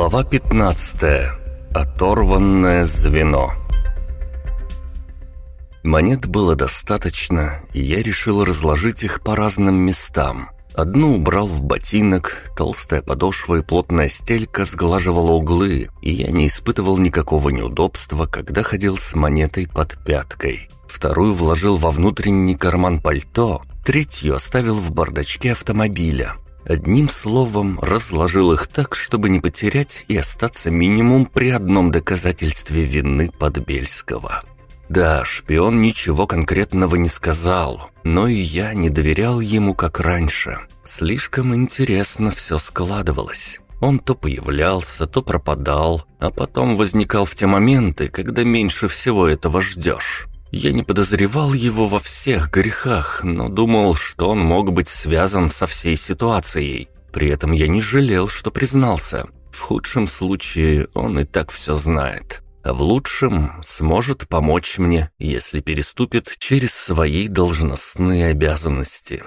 Глава 15. Оторванное звено. Монет было достаточно, и я решил разложить их по разным местам. Одну убрал в ботинок, толстая подошва и плотная стелька сглаживала углы, и я не испытывал никакого неудобства, когда ходил с монетой под пяткой. Вторую вложил во внутренний карман пальто, третью оставил в бардачке автомобиля. Одним словом, разложил их так, чтобы не потерять и остаться минимум при одном доказательстве вины Подбельского. Да, шпион ничего конкретного не сказал, но и я не доверял ему как раньше. Слишком интересно все складывалось. Он то появлялся, то пропадал, а потом возникал в те моменты, когда меньше всего этого ждешь. Я не подозревал его во всех грехах, но думал, что он мог быть связан со всей ситуацией. При этом я не жалел, что признался. В худшем случае он и так все знает. А в лучшем сможет помочь мне, если переступит через свои должностные обязанности.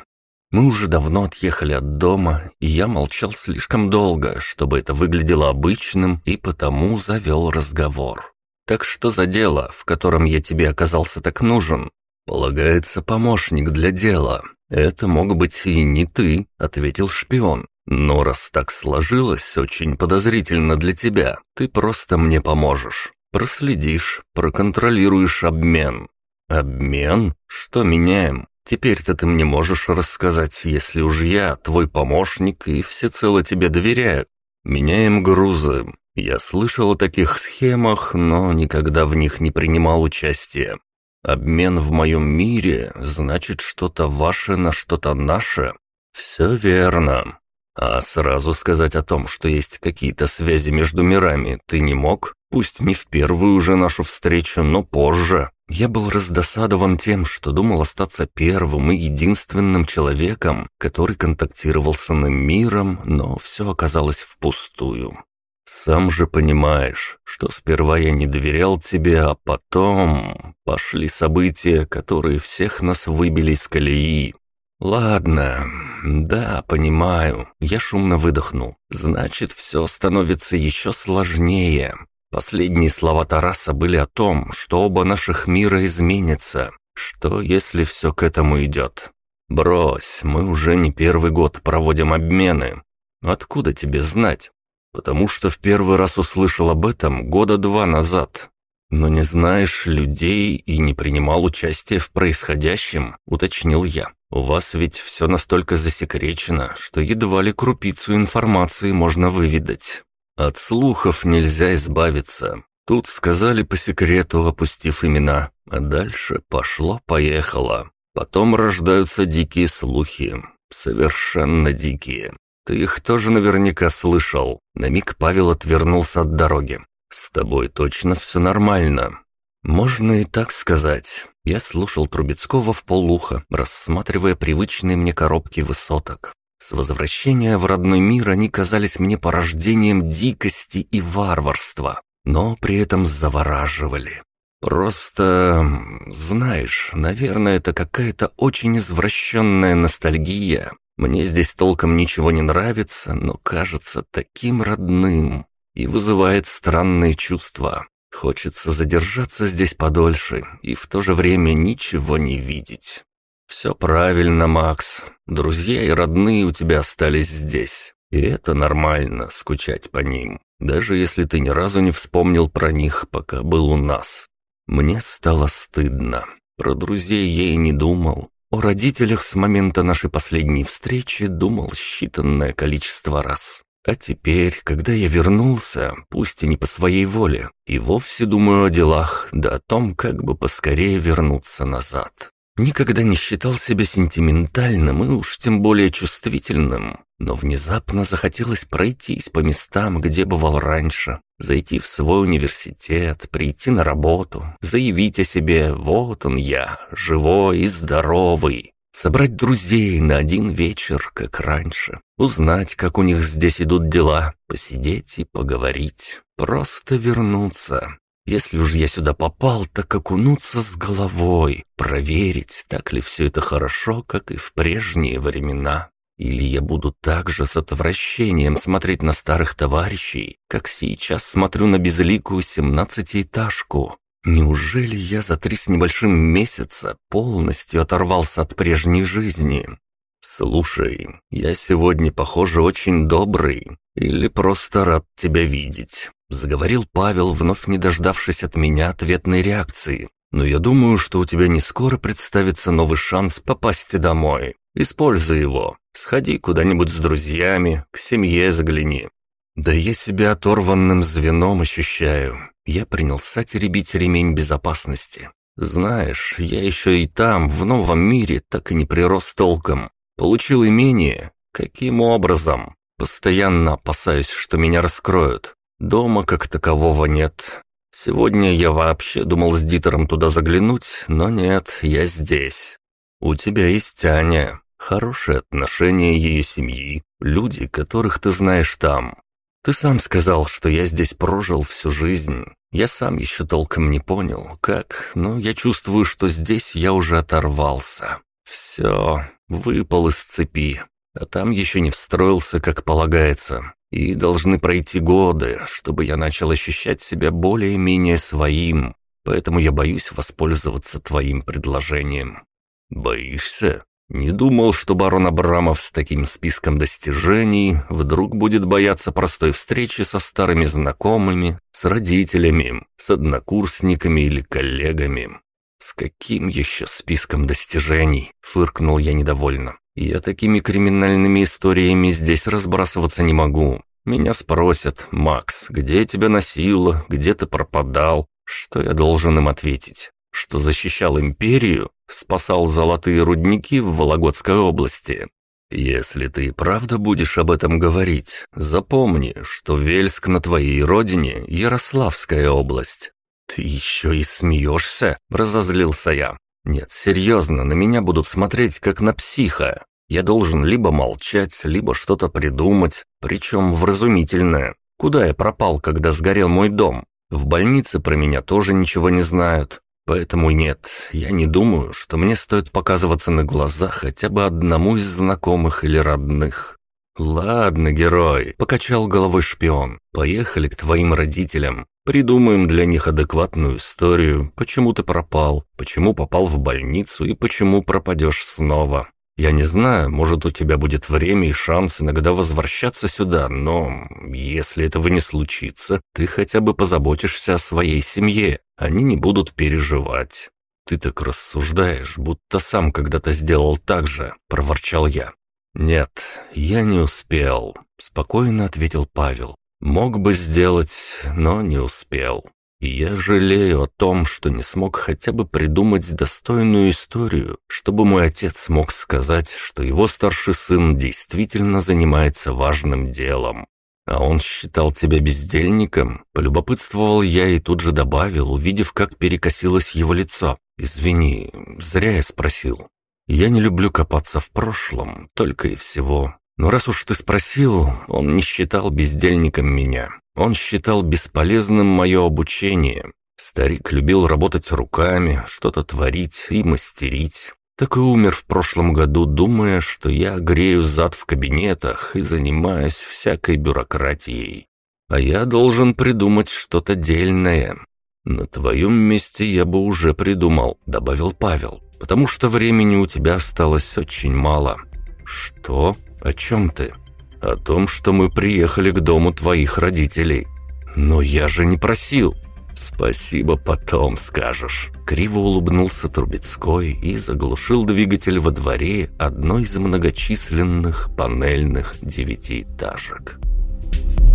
Мы уже давно отъехали от дома, и я молчал слишком долго, чтобы это выглядело обычным, и потому завел разговор. Так что за дело, в котором я тебе оказался так нужен? Полагается помощник для дела. Это мог быть и не ты, ответил шпион. Но раз так сложилось, очень подозрительно для тебя. Ты просто мне поможешь. Проследишь, проконтролируешь обмен. Обмен? Что меняем? Теперь-то ты мне можешь рассказать, если уж я твой помощник и всецело тебе доверяю. Меняем грузы, я слышал о таких схемах, но никогда в них не принимал участия. Обмен в моем мире значит что-то ваше на что-то наше. Все верно. А сразу сказать о том, что есть какие-то связи между мирами, ты не мог? Пусть не в первую уже нашу встречу, но позже. Я был раздосадован тем, что думал остаться первым и единственным человеком, который контактировал с иным миром, но все оказалось впустую. Сам же понимаешь, что сперва я не доверял тебе, а потом пошли события, которые всех нас выбили из колеи. Ладно, да, понимаю. Я шумно выдохнул. Значит, все становится еще сложнее. Последние слова Тараса были о том, что оба наших мира изменятся. Что, если все к этому идет? Брось, мы уже не первый год проводим обмены. Откуда тебе знать? Потому что в первый раз услышал об этом года два назад. Но не знаешь людей и не принимал участия в происходящем, уточнил я. У вас ведь все настолько засекречено, что едва ли крупицу информации можно выведать. От слухов нельзя избавиться. Тут сказали по секрету, опустив имена, а дальше пошло-поехало. Потом рождаются дикие слухи, совершенно дикие. Ты их тоже наверняка слышал. На миг Павел отвернулся от дороги. С тобой точно все нормально. Можно и так сказать. Я слушал Трубецкого в полуха, рассматривая привычные мне коробки высоток. С возвращения в родной мир они казались мне порождением дикости и варварства, но при этом завораживали. Просто, знаешь, наверное, это какая-то очень извращенная ностальгия, мне здесь толком ничего не нравится, но кажется таким родным и вызывает странные чувства. Хочется задержаться здесь подольше и в то же время ничего не видеть. Все правильно, Макс. Друзья и родные у тебя остались здесь. И это нормально, скучать по ним. Даже если ты ни разу не вспомнил про них, пока был у нас. Мне стало стыдно. Про друзей я и не думал. О родителях с момента нашей последней встречи думал считанное количество раз. А теперь, когда я вернулся, пусть и не по своей воле, и вовсе думаю о делах, да о том, как бы поскорее вернуться назад. Никогда не считал себя сентиментальным и уж тем более чувствительным, но внезапно захотелось пройтись по местам, где бывал раньше, зайти в свой университет, прийти на работу, заявить о себе «вот он я, живой и здоровый», собрать друзей на один вечер, как раньше, узнать, как у них здесь идут дела, посидеть и поговорить, просто вернуться. Если уж я сюда попал, так окунуться с головой, проверить, так ли все это хорошо, как и в прежние времена. Или я буду так же с отвращением смотреть на старых товарищей, как сейчас смотрю на безликую семнадцатиэтажку. Неужели я за три с небольшим месяца полностью оторвался от прежней жизни? «Слушай, я сегодня, похоже, очень добрый или просто рад тебя видеть», заговорил Павел, вновь не дождавшись от меня ответной реакции. «Но я думаю, что у тебя не скоро представится новый шанс попасть домой. Используй его. Сходи куда-нибудь с друзьями, к семье загляни. Да я себя оторванным звеном ощущаю. Я принялся теребить ремень безопасности. Знаешь, я еще и там, в новом мире, так и не прирос толком. Получил имение. Каким образом? Постоянно опасаюсь, что меня раскроют. Дома как такового нет. Сегодня я вообще думал с Дитером туда заглянуть, но нет, я здесь. У тебя есть Аня, хорошие отношения ее семьи, люди, которых ты знаешь там. Ты сам сказал, что я здесь прожил всю жизнь. Я сам еще толком не понял, как, но я чувствую, что здесь я уже оторвался. Все, выпал из цепи, а там еще не встроился, как полагается. И должны пройти годы, чтобы я начал ощущать себя более-менее своим. Поэтому я боюсь воспользоваться твоим предложением. Боишься? Не думал, что барон Абрамов с таким списком достижений вдруг будет бояться простой встречи со старыми знакомыми, с родителями, с однокурсниками или коллегами. «С каким еще списком достижений?» — фыркнул я недовольно. «Я такими криминальными историями здесь разбрасываться не могу. Меня спросят, Макс, где тебя носило, где ты пропадал? Что я должен им ответить? Что защищал империю? спасал золотые рудники в Вологодской области. Если ты правда будешь об этом говорить, запомни, что Вельск на твоей родине – Ярославская область. Ты еще и смеешься? Разозлился я. Нет, серьезно, на меня будут смотреть как на психа. Я должен либо молчать, либо что-то придумать, причем вразумительное. Куда я пропал, когда сгорел мой дом? В больнице про меня тоже ничего не знают. Поэтому нет, я не думаю, что мне стоит показываться на глаза хотя бы одному из знакомых или родных. «Ладно, герой», — покачал головой шпион, — «поехали к твоим родителям. Придумаем для них адекватную историю, почему ты пропал, почему попал в больницу и почему пропадешь снова. Я не знаю, может, у тебя будет время и шанс иногда возвращаться сюда, но если этого не случится, ты хотя бы позаботишься о своей семье. Они не будут переживать. Ты так рассуждаешь, будто сам когда-то сделал так же, проворчал я. Нет, я не успел, спокойно ответил Павел. Мог бы сделать, но не успел. И я жалею о том, что не смог хотя бы придумать достойную историю, чтобы мой отец мог сказать, что его старший сын действительно занимается важным делом. А он считал тебя бездельником? Полюбопытствовал я и тут же добавил, увидев, как перекосилось его лицо. Извини, зря я спросил. Я не люблю копаться в прошлом, только и всего. Но раз уж ты спросил, он не считал бездельником меня. Он считал бесполезным мое обучение. Старик любил работать руками, что-то творить и мастерить. Так и умер в прошлом году, думая, что я грею зад в кабинетах и занимаюсь всякой бюрократией. А я должен придумать что-то дельное. На твоем месте я бы уже придумал, добавил Павел, потому что времени у тебя осталось очень мало. Что? О чем ты? О том, что мы приехали к дому твоих родителей. Но я же не просил. Спасибо, потом скажешь. Криво улыбнулся Трубецкой и заглушил двигатель во дворе одной из многочисленных панельных девятиэтажек. Thank